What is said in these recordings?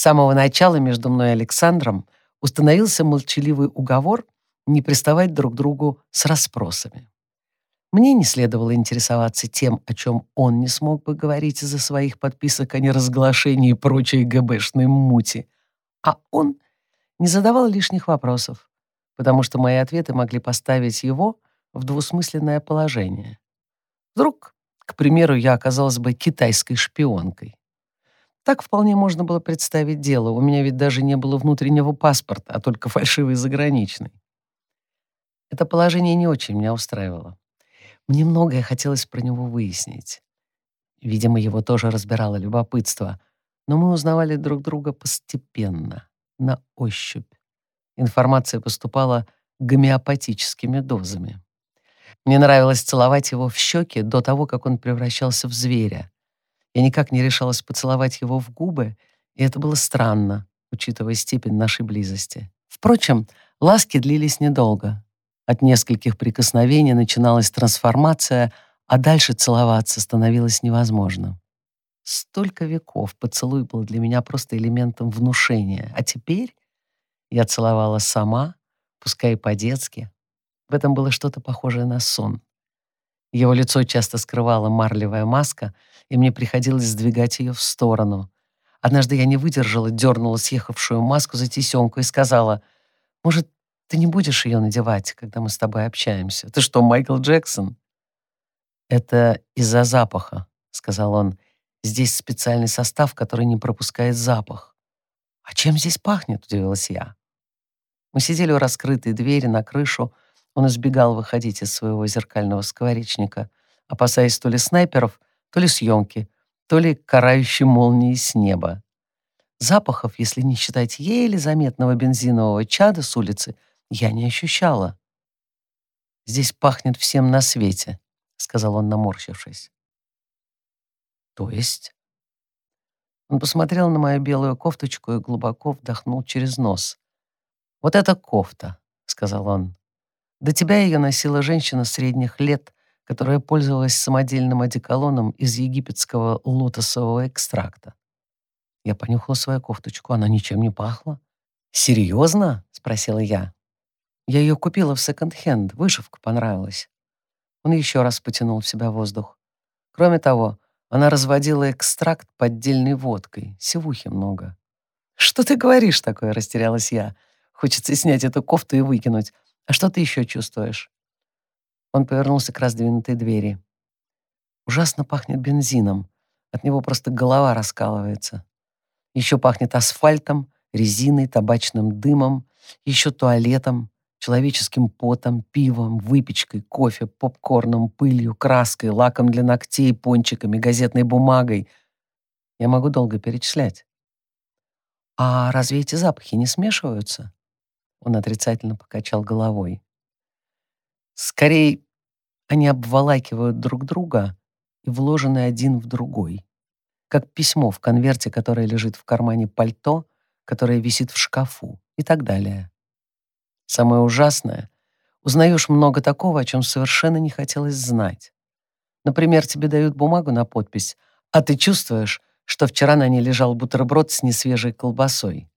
С самого начала между мной и Александром установился молчаливый уговор не приставать друг к другу с расспросами. Мне не следовало интересоваться тем, о чем он не смог бы говорить из-за своих подписок о неразглашении и прочей ГБшной мути. А он не задавал лишних вопросов, потому что мои ответы могли поставить его в двусмысленное положение. Вдруг, к примеру, я оказалась бы китайской шпионкой. Так вполне можно было представить дело. У меня ведь даже не было внутреннего паспорта, а только фальшивый заграничный. Это положение не очень меня устраивало. Мне многое хотелось про него выяснить. Видимо, его тоже разбирало любопытство, но мы узнавали друг друга постепенно, на ощупь. Информация поступала гомеопатическими дозами. Мне нравилось целовать его в щеки до того, как он превращался в зверя. Я никак не решалась поцеловать его в губы, и это было странно, учитывая степень нашей близости. Впрочем, ласки длились недолго. От нескольких прикосновений начиналась трансформация, а дальше целоваться становилось невозможно. Столько веков поцелуй был для меня просто элементом внушения, а теперь я целовала сама, пускай и по-детски. В этом было что-то похожее на сон. Его лицо часто скрывала марлевая маска, и мне приходилось сдвигать ее в сторону. Однажды я не выдержала, дернула съехавшую маску за тесемку и сказала, «Может, ты не будешь ее надевать, когда мы с тобой общаемся. Ты что, Майкл Джексон?» «Это из-за запаха», — сказал он. «Здесь специальный состав, который не пропускает запах». «А чем здесь пахнет?» — удивилась я. Мы сидели у раскрытой двери на крышу. Он избегал выходить из своего зеркального скворечника, опасаясь то ли снайперов, то ли съемки, то ли карающей молнии с неба. Запахов, если не считать еле заметного бензинового чада с улицы — я не ощущала. «Здесь пахнет всем на свете», — сказал он, наморщившись. «То есть?» Он посмотрел на мою белую кофточку и глубоко вдохнул через нос. «Вот это кофта», — сказал он. «До тебя ее носила женщина средних лет, которая пользовалась самодельным одеколоном из египетского лотосового экстракта. Я понюхала свою кофточку, она ничем не пахла. «Серьезно?» — спросила я. Я ее купила в секонд-хенд, вышивка понравилась. Он еще раз потянул в себя воздух. Кроме того, она разводила экстракт поддельной водкой, севухи много. «Что ты говоришь такое?» — растерялась я. «Хочется снять эту кофту и выкинуть. А что ты еще чувствуешь?» Он повернулся к раздвинутой двери. «Ужасно пахнет бензином. От него просто голова раскалывается. Еще пахнет асфальтом, резиной, табачным дымом, еще туалетом, человеческим потом, пивом, выпечкой, кофе, попкорном, пылью, краской, лаком для ногтей, пончиками, газетной бумагой. Я могу долго перечислять. «А разве эти запахи не смешиваются?» Он отрицательно покачал головой. «Скорее, они обволакивают друг друга и вложены один в другой, как письмо в конверте, которое лежит в кармане пальто, которое висит в шкафу и так далее. Самое ужасное — узнаешь много такого, о чем совершенно не хотелось знать. Например, тебе дают бумагу на подпись, а ты чувствуешь, что вчера на ней лежал бутерброд с несвежей колбасой.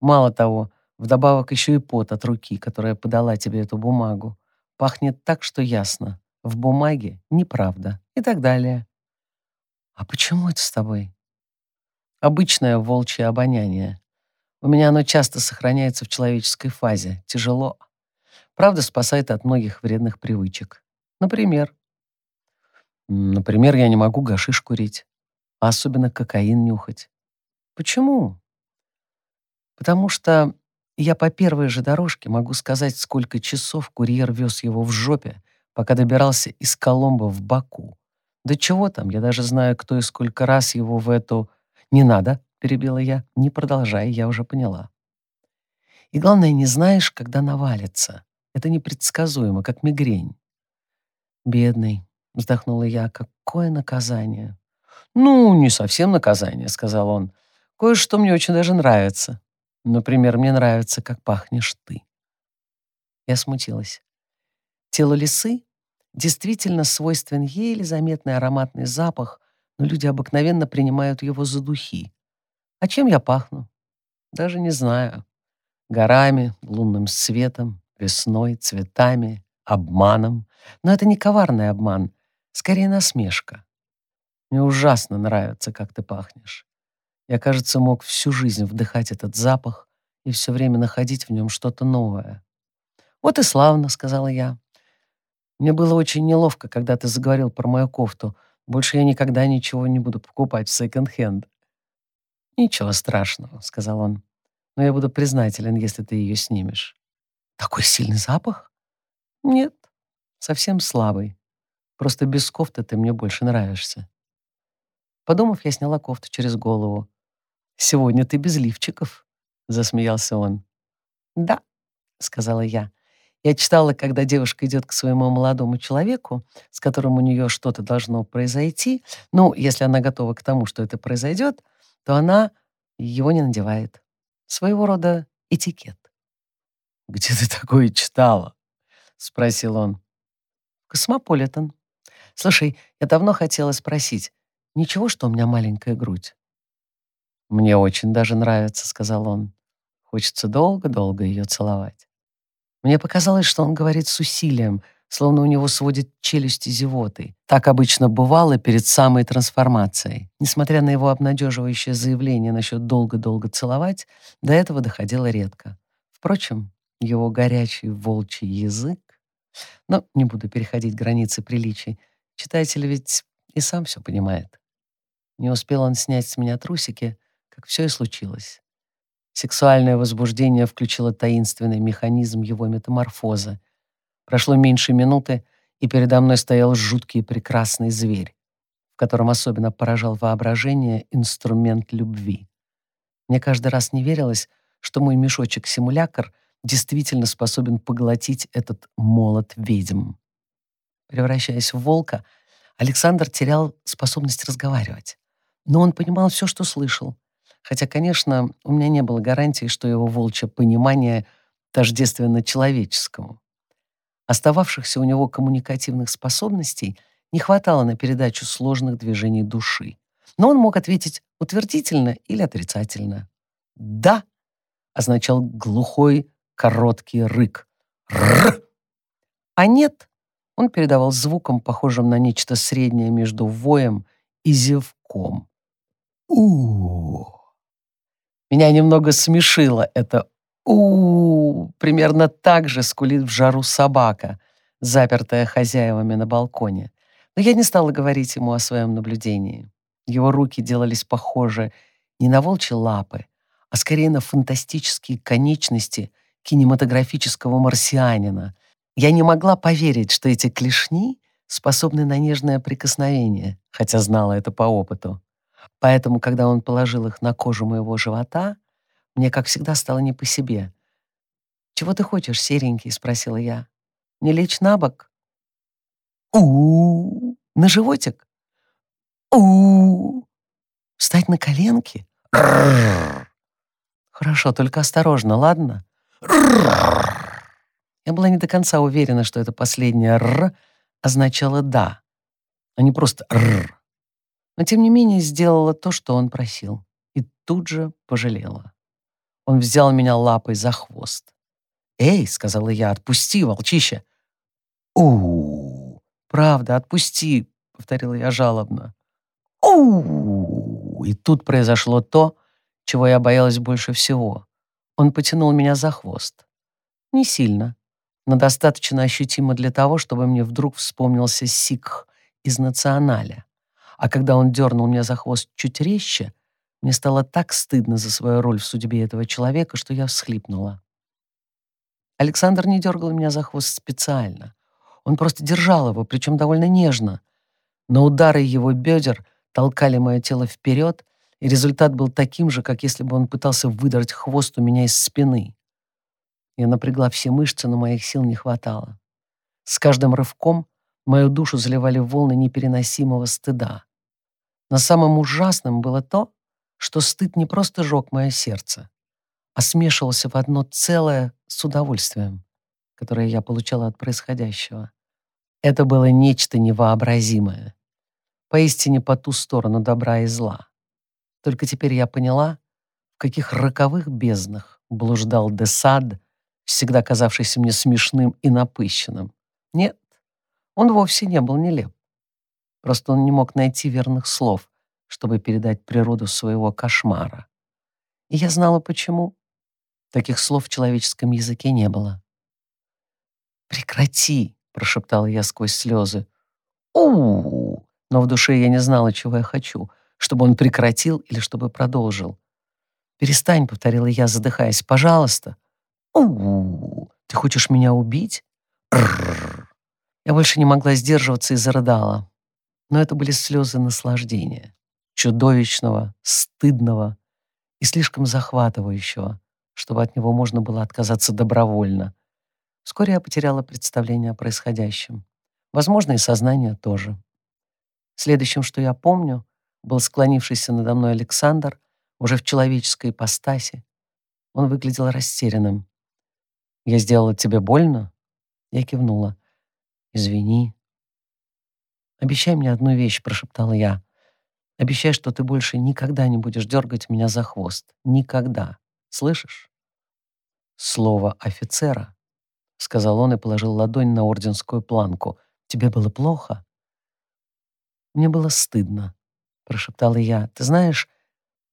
Мало того, вдобавок еще и пот от руки, которая подала тебе эту бумагу. Пахнет так, что ясно. В бумаге неправда. И так далее. А почему это с тобой? Обычное волчье обоняние. У меня оно часто сохраняется в человеческой фазе. Тяжело. Правда, спасает от многих вредных привычек. Например? Например, я не могу гашиш курить, а особенно кокаин нюхать. Почему? Потому что я по первой же дорожке могу сказать, сколько часов курьер вез его в жопе, пока добирался из Коломбо в Баку. Да чего там, я даже знаю, кто и сколько раз его в эту... Не надо, перебила я. «Не продолжай, я уже поняла». И главное, не знаешь, когда навалится. Это непредсказуемо, как мигрень. «Бедный», — вздохнула я, — «какое наказание?» «Ну, не совсем наказание», — сказал он. «Кое-что мне очень даже нравится. Например, мне нравится, как пахнешь ты». Я смутилась. Тело лисы действительно свойствен еле заметный ароматный запах, но люди обыкновенно принимают его за духи. А чем я пахну? Даже не знаю. Горами, лунным светом, весной, цветами, обманом. Но это не коварный обман, скорее насмешка. Мне ужасно нравится, как ты пахнешь. Я, кажется, мог всю жизнь вдыхать этот запах и все время находить в нем что-то новое. «Вот и славно», — сказала я. «Мне было очень неловко, когда ты заговорил про мою кофту. Больше я никогда ничего не буду покупать в секонд-хенд». «Ничего страшного», — сказал он. «Но я буду признателен, если ты ее снимешь». «Такой сильный запах?» «Нет, совсем слабый. Просто без кофты ты мне больше нравишься». Подумав, я сняла кофту через голову. «Сегодня ты без лифчиков», — засмеялся он. «Да», — сказала я. Я читала, когда девушка идет к своему молодому человеку, с которым у нее что-то должно произойти, ну, если она готова к тому, что это произойдет, то она его не надевает. Своего рода этикет. «Где ты такое читала?» — спросил он. «Космополитен. Слушай, я давно хотела спросить, ничего, что у меня маленькая грудь?» «Мне очень даже нравится», — сказал он. «Хочется долго-долго ее целовать». Мне показалось, что он говорит с усилием, словно у него сводит челюсти зевотой. Так обычно бывало перед самой трансформацией. Несмотря на его обнадеживающее заявление насчет долго-долго целовать, до этого доходило редко. Впрочем, его горячий волчий язык... Но не буду переходить границы приличий. Читатель ведь и сам все понимает. Не успел он снять с меня трусики, как все и случилось. Сексуальное возбуждение включило таинственный механизм его метаморфозы. Прошло меньше минуты, и передо мной стоял жуткий и прекрасный зверь, в котором особенно поражал воображение инструмент любви. Мне каждый раз не верилось, что мой мешочек-симулякр действительно способен поглотить этот молот ведьм. Превращаясь в волка, Александр терял способность разговаривать. Но он понимал все, что слышал, Хотя, конечно, у меня не было гарантии, что его волчье понимание тождественно человеческому. Остававшихся у него коммуникативных способностей не хватало на передачу сложных движений души. Но он мог ответить утвердительно или отрицательно. «Да» означал глухой, короткий рык. «Рррр!» А «нет» он передавал звуком, похожим на нечто среднее между воем и зевком. у меня немного смешило это у, Примерно так же скулит в жару собака, запертая хозяевами на балконе. Но я не стала говорить ему о своем наблюдении. Его руки делались похожи не на волчьи лапы, а скорее на фантастические конечности кинематографического марсианина. Я не могла поверить, что эти клешни способны на нежное прикосновение, хотя знала это по опыту. Поэтому, когда он положил их на кожу моего живота, мне, как всегда, стало не по себе. «Чего ты хочешь, серенький?» — спросила я. «Не лечь на бок?» у, На животик? у, -у, -у Встать на коленки? Хорошо, только осторожно, ладно? Я была не до конца уверена, что это последнее «р» означало «да», а не просто «р» но тем не менее сделала то, что он просил, и тут же пожалела. Он взял меня лапой за хвост. «Эй!» — сказала я, — «отпусти, волчище!» у, «Правда, отпусти!» — повторила я жалобно. у И тут произошло то, чего я боялась больше всего. Он потянул меня за хвост. Не сильно, но достаточно ощутимо для того, чтобы мне вдруг вспомнился Сикх из «Националя». А когда он дернул меня за хвост чуть резче, мне стало так стыдно за свою роль в судьбе этого человека, что я всхлипнула. Александр не дергал меня за хвост специально. Он просто держал его, причем довольно нежно. Но удары его бедер толкали мое тело вперед, и результат был таким же, как если бы он пытался выдрать хвост у меня из спины. Я напрягла все мышцы, но моих сил не хватало. С каждым рывком Мою душу заливали волны непереносимого стыда. Но самым ужасным было то, что стыд не просто жег мое сердце, а смешивался в одно целое с удовольствием, которое я получала от происходящего. Это было нечто невообразимое, поистине по ту сторону добра и зла. Только теперь я поняла, в каких роковых безднах блуждал Десад, всегда казавшийся мне смешным и напыщенным. Нет, он вовсе не был нелеп. Просто он не мог найти верных слов, чтобы передать природу своего кошмара. И я знала, почему. Таких слов в человеческом языке не было. «Прекрати!» — прошептала я сквозь слезы. у, Но в душе я не знала, чего я хочу, чтобы он прекратил или чтобы продолжил. «Перестань», — повторила я, задыхаясь, — «пожалуйста». у, Ты хочешь меня убить?» Р Я больше не могла сдерживаться и зарыдала. Но это были слезы наслаждения, чудовищного, стыдного и слишком захватывающего, чтобы от него можно было отказаться добровольно. Вскоре я потеряла представление о происходящем. Возможно, и сознание тоже. Следующим, что я помню, был склонившийся надо мной Александр, уже в человеческой ипостаси. Он выглядел растерянным. «Я сделала тебе больно?» Я кивнула. «Извини». «Обещай мне одну вещь», — прошептала я. «Обещай, что ты больше никогда не будешь дергать меня за хвост. Никогда. Слышишь?» «Слово офицера», — сказал он и положил ладонь на орденскую планку. «Тебе было плохо?» «Мне было стыдно», — прошептала я. «Ты знаешь,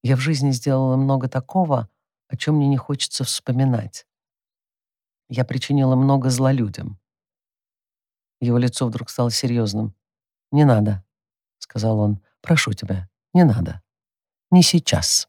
я в жизни сделала много такого, о чем мне не хочется вспоминать. Я причинила много зла людям». Его лицо вдруг стало серьезным. «Не надо», — сказал он. «Прошу тебя, не надо. Не сейчас».